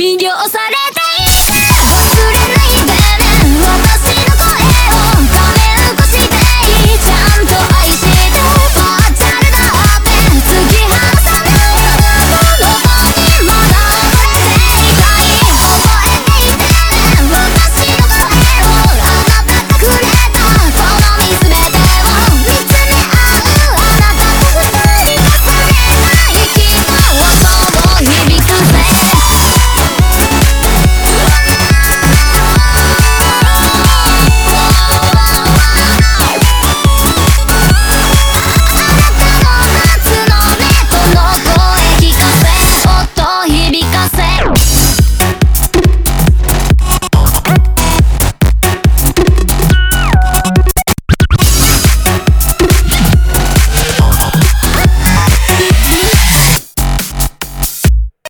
민디오 오사레